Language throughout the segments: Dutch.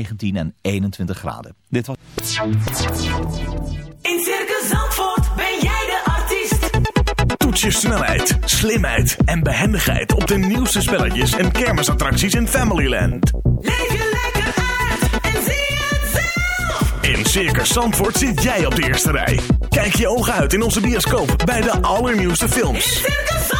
19 en 21 graden. Dit was... In Circus Zandvoort ben jij de artiest. Toets je snelheid, slimheid en behendigheid op de nieuwste spelletjes en kermisattracties in Familyland. Leef je lekker uit en zie het zelf. In Circus Zandvoort zit jij op de eerste rij. Kijk je ogen uit in onze bioscoop bij de allernieuwste films. In Circus Zandvoort.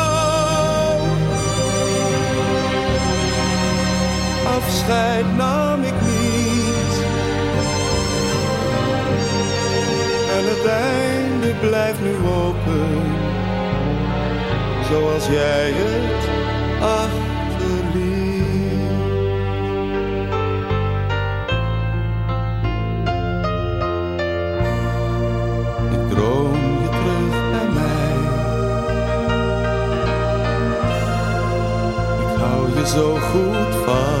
Afscheid nam ik niet. En het einde blijft nu open. Zoals jij het achterliet. Ik droom je terug bij mij. Ik hou je zo goed vast.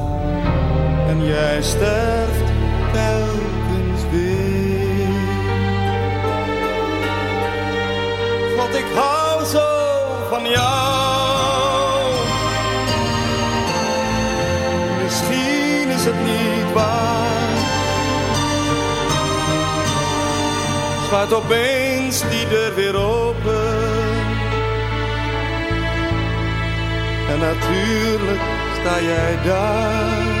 en jij sterft telkens weer. Want ik hou zo van jou. Misschien is het niet waar. Zwaait opeens die deur weer open. En natuurlijk sta jij daar.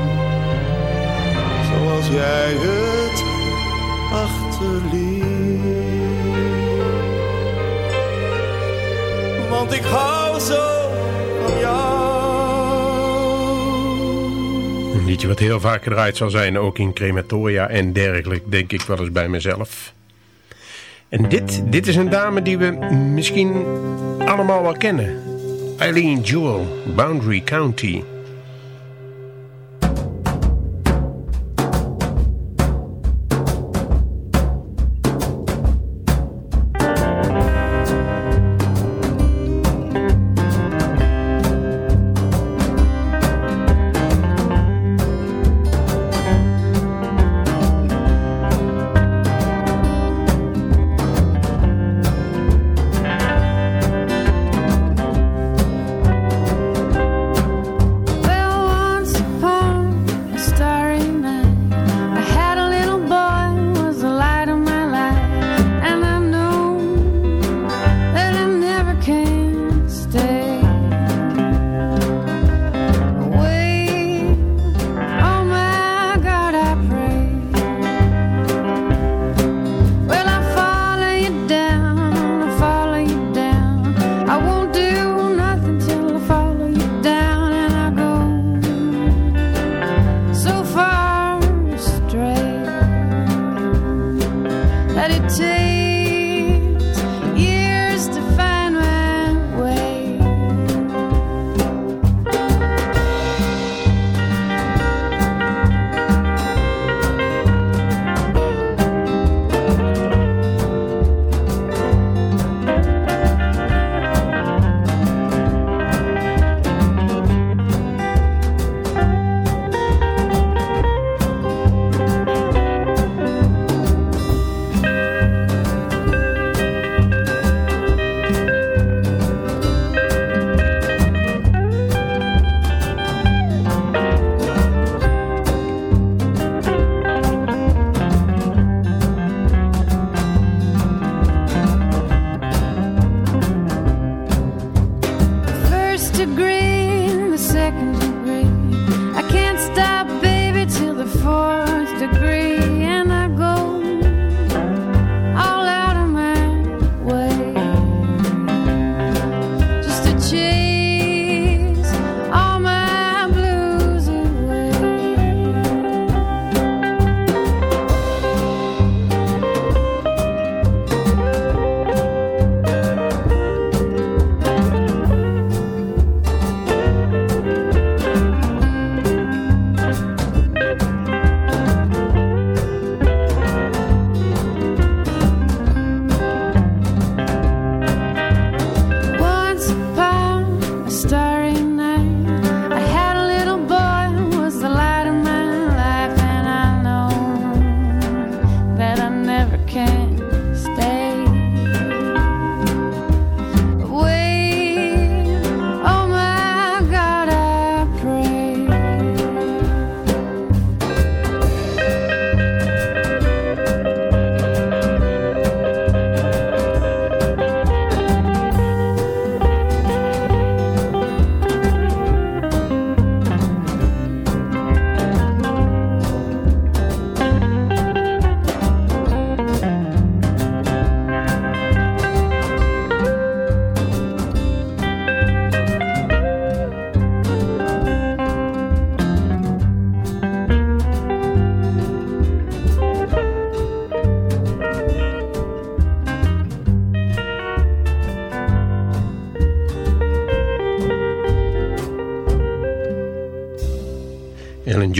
Jij het achterliet. Want ik hou zo van jou. Een liedje wat heel vaak gedraaid zal zijn, ook in crematoria en dergelijke, denk ik wel eens bij mezelf. En dit, dit is een dame die we misschien allemaal wel kennen. Eileen Jewell, Boundary County.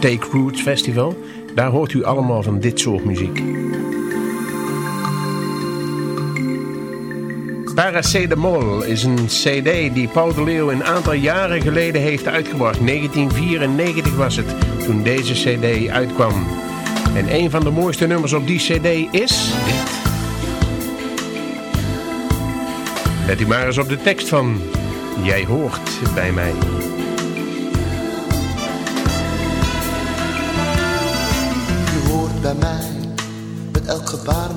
Take Roots Festival. Daar hoort u allemaal van dit soort muziek. Paracetamol is een cd die Paul de Leeuw een aantal jaren geleden heeft uitgebracht. 1994 was het toen deze cd uitkwam. En een van de mooiste nummers op die cd is dit. Let u maar eens op de tekst van Jij hoort bij mij.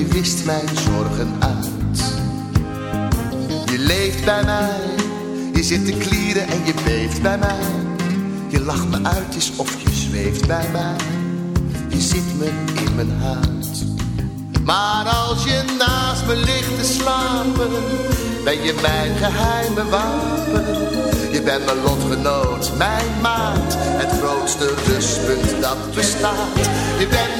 Je wist mijn zorgen uit. Je leeft bij mij, je zit te klieren en je beeft bij mij. Je lacht me uit, is of je zweeft bij mij. Je zit me in mijn huid. Maar als je naast me ligt te slapen, ben je mijn geheime wapen. Je bent mijn lotgenoot, mijn maat, het grootste rustpunt dat bestaat. Je bent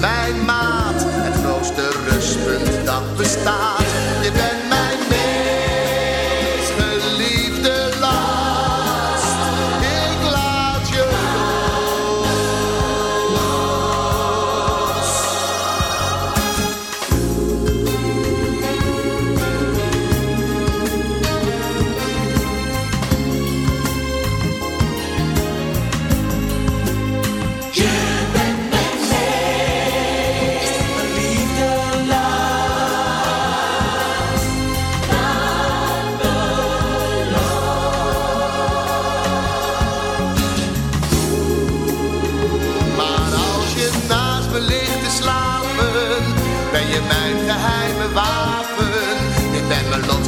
mijn maat, het grootste rustpunt dat bestaat.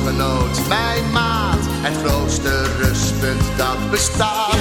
Ben mijn maat, het grootste rustpunt dat bestaat.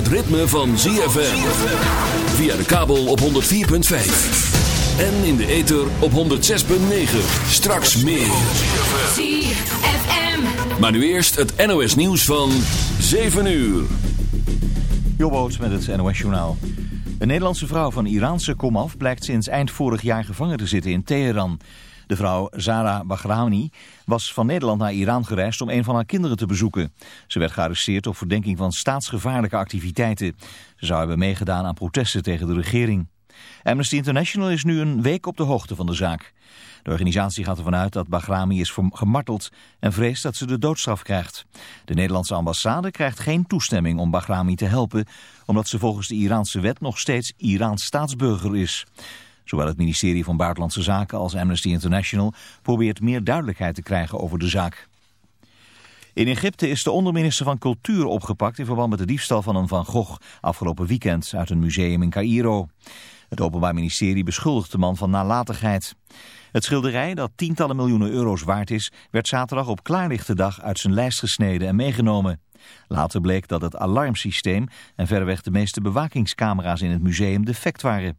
Het ritme van ZFM. Via de kabel op 104.5. En in de ether op 106.9. Straks meer. ZFM. Maar nu eerst het NOS nieuws van 7 uur. Jobboot met het NOS Journaal. Een Nederlandse vrouw van Iraanse komaf blijkt sinds eind vorig jaar gevangen te zitten in Teheran. De vrouw Zara Bahrami was van Nederland naar Iran gereisd om een van haar kinderen te bezoeken. Ze werd gearresteerd op verdenking van staatsgevaarlijke activiteiten. Ze zou hebben meegedaan aan protesten tegen de regering. Amnesty International is nu een week op de hoogte van de zaak. De organisatie gaat ervan uit dat Bahrami is gemarteld en vreest dat ze de doodstraf krijgt. De Nederlandse ambassade krijgt geen toestemming om Bahrami te helpen, omdat ze volgens de Iraanse wet nog steeds Iraans staatsburger is. Zowel het ministerie van Buitenlandse Zaken als Amnesty International probeert meer duidelijkheid te krijgen over de zaak. In Egypte is de onderminister van Cultuur opgepakt in verband met de diefstal van een Van Gogh afgelopen weekend uit een museum in Cairo. Het Openbaar Ministerie beschuldigt de man van nalatigheid. Het schilderij, dat tientallen miljoenen euro's waard is, werd zaterdag op klaarlichte dag uit zijn lijst gesneden en meegenomen. Later bleek dat het alarmsysteem en verreweg de meeste bewakingscamera's in het museum defect waren.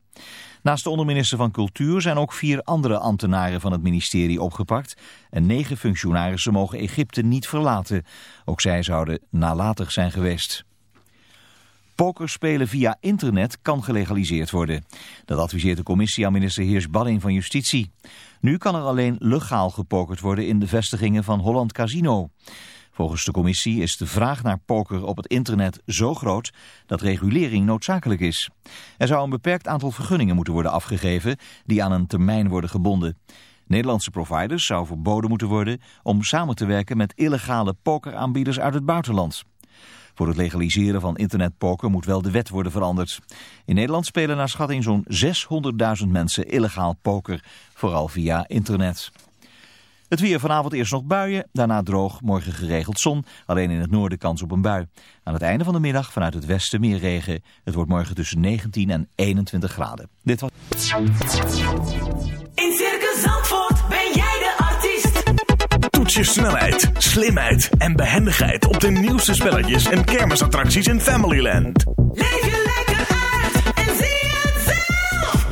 Naast de onderminister van Cultuur zijn ook vier andere ambtenaren van het ministerie opgepakt en negen functionarissen mogen Egypte niet verlaten. Ook zij zouden nalatig zijn geweest. Pokerspelen via internet kan gelegaliseerd worden. Dat adviseert de commissie aan minister Heers Badding van Justitie. Nu kan er alleen legaal gepokerd worden in de vestigingen van Holland Casino. Volgens de commissie is de vraag naar poker op het internet zo groot dat regulering noodzakelijk is. Er zou een beperkt aantal vergunningen moeten worden afgegeven die aan een termijn worden gebonden. Nederlandse providers zou verboden moeten worden om samen te werken met illegale pokeraanbieders uit het buitenland. Voor het legaliseren van internetpoker moet wel de wet worden veranderd. In Nederland spelen naar schatting zo'n 600.000 mensen illegaal poker, vooral via internet. Het weer vanavond eerst nog buien, daarna droog, morgen geregeld zon. Alleen in het noorden kans op een bui. Aan het einde van de middag vanuit het westen meer regen. Het wordt morgen tussen 19 en 21 graden. Dit was... In Circus Zandvoort ben jij de artiest. Toets je snelheid, slimheid en behendigheid op de nieuwste spelletjes en kermisattracties in Familyland. Leef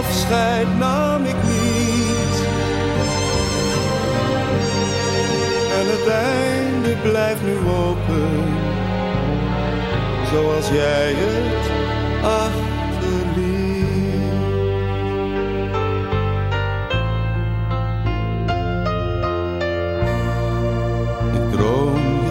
Afscheid nam ik niet. En het einde blijft nu open. Zoals jij het achterliet. Ik droom je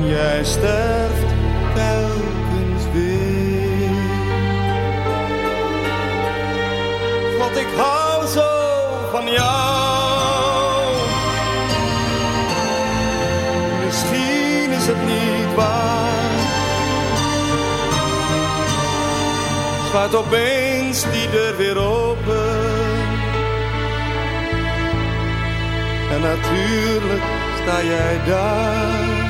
en jij sterft telkens weer. Want ik hou zo van jou. Misschien is het niet waar. Zwaait opeens die deur weer open. En natuurlijk sta jij daar.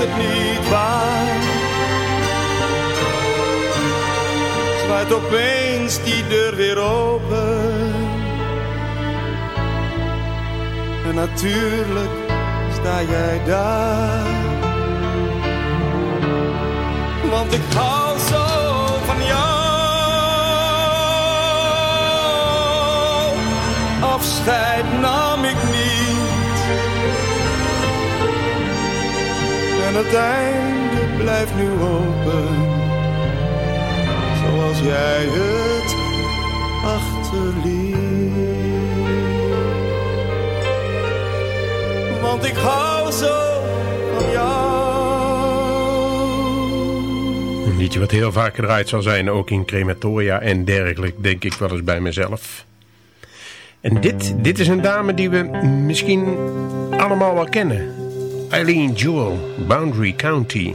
het niet waar. Zwaait opeens die deur weer open. En natuurlijk sta jij daar. Want ik hou zo van jou. Afscheid nam ik En het einde blijft nu open. Zoals jij het achterliet. Want ik hou zo van jou. Een liedje wat heel vaak gedraaid zal zijn, ook in crematoria en dergelijke, denk ik wel eens bij mezelf. En dit, dit is een dame die we misschien allemaal wel kennen. Eileen Jewell, Boundary County.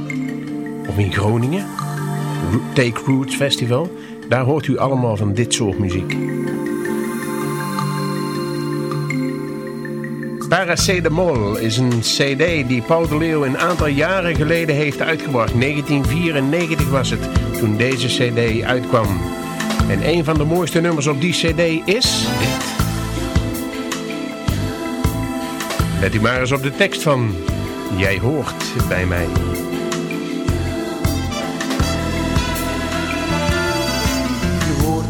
Of in Groningen. Ro- Take Roots Festival. Daar hoort u allemaal van dit soort muziek. Paracetamol is een cd die Paul de Leeuw een aantal jaren geleden heeft uitgebracht. 1994 was het toen deze cd uitkwam. En een van de mooiste nummers op die cd is dit. Let u maar eens op de tekst van Jij hoort bij mij.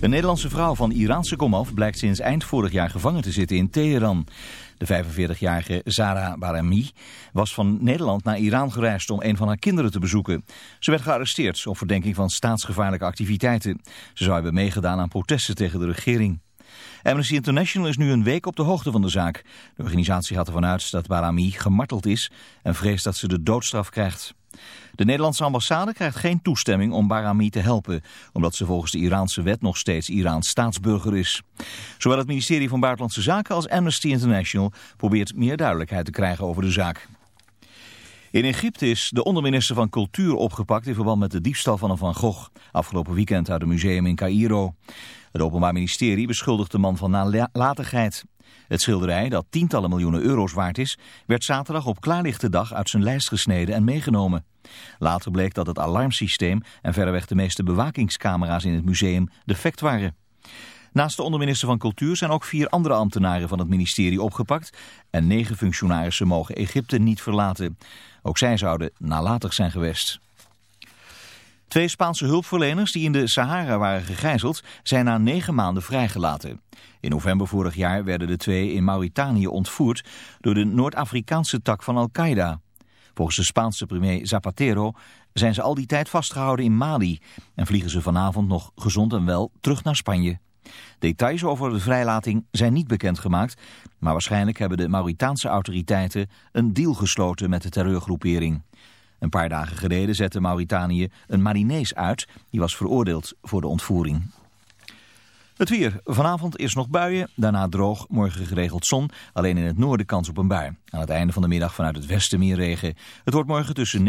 Een Nederlandse vrouw van Iraanse komaf blijkt sinds eind vorig jaar gevangen te zitten in Teheran. De 45-jarige Zara Barami was van Nederland naar Iran gereisd om een van haar kinderen te bezoeken. Ze werd gearresteerd op verdenking van staatsgevaarlijke activiteiten. Ze zou hebben meegedaan aan protesten tegen de regering. Amnesty International is nu een week op de hoogte van de zaak. De organisatie gaat ervan uit dat Barami gemarteld is en vreest dat ze de doodstraf krijgt. De Nederlandse ambassade krijgt geen toestemming om Barami te helpen, omdat ze volgens de Iraanse wet nog steeds Iraans staatsburger is. Zowel het ministerie van Buitenlandse Zaken als Amnesty International probeert meer duidelijkheid te krijgen over de zaak. In Egypte is de onderminister van Cultuur opgepakt in verband met de diefstal van een Van Gogh afgelopen weekend uit een museum in Cairo. Het Openbaar Ministerie beschuldigt de man van nalatigheid. Het schilderij, dat tientallen miljoenen euro's waard is, werd zaterdag op klaarlichte dag uit zijn lijst gesneden en meegenomen. Later bleek dat het alarmsysteem en verreweg de meeste bewakingscamera's in het museum defect waren. Naast de onderminister van Cultuur zijn ook vier andere ambtenaren van het ministerie opgepakt en negen functionarissen mogen Egypte niet verlaten. Ook zij zouden nalatig zijn geweest. Twee Spaanse hulpverleners die in de Sahara waren gegijzeld zijn na negen maanden vrijgelaten. In november vorig jaar werden de twee in Mauritanië ontvoerd door de Noord-Afrikaanse tak van Al-Qaeda. Volgens de Spaanse premier Zapatero zijn ze al die tijd vastgehouden in Mali en vliegen ze vanavond nog gezond en wel terug naar Spanje. Details over de vrijlating zijn niet bekendgemaakt, maar waarschijnlijk hebben de Mauritaanse autoriteiten een deal gesloten met de terreurgroepering. Een paar dagen geleden zette Mauritanië een Marinees uit, die was veroordeeld voor de ontvoering. Het weer. Vanavond is nog buien, daarna droog, morgen geregeld zon. Alleen in het noorden kans op een bui. Aan het einde van de middag vanuit het westen meer regen. Het wordt morgen tussen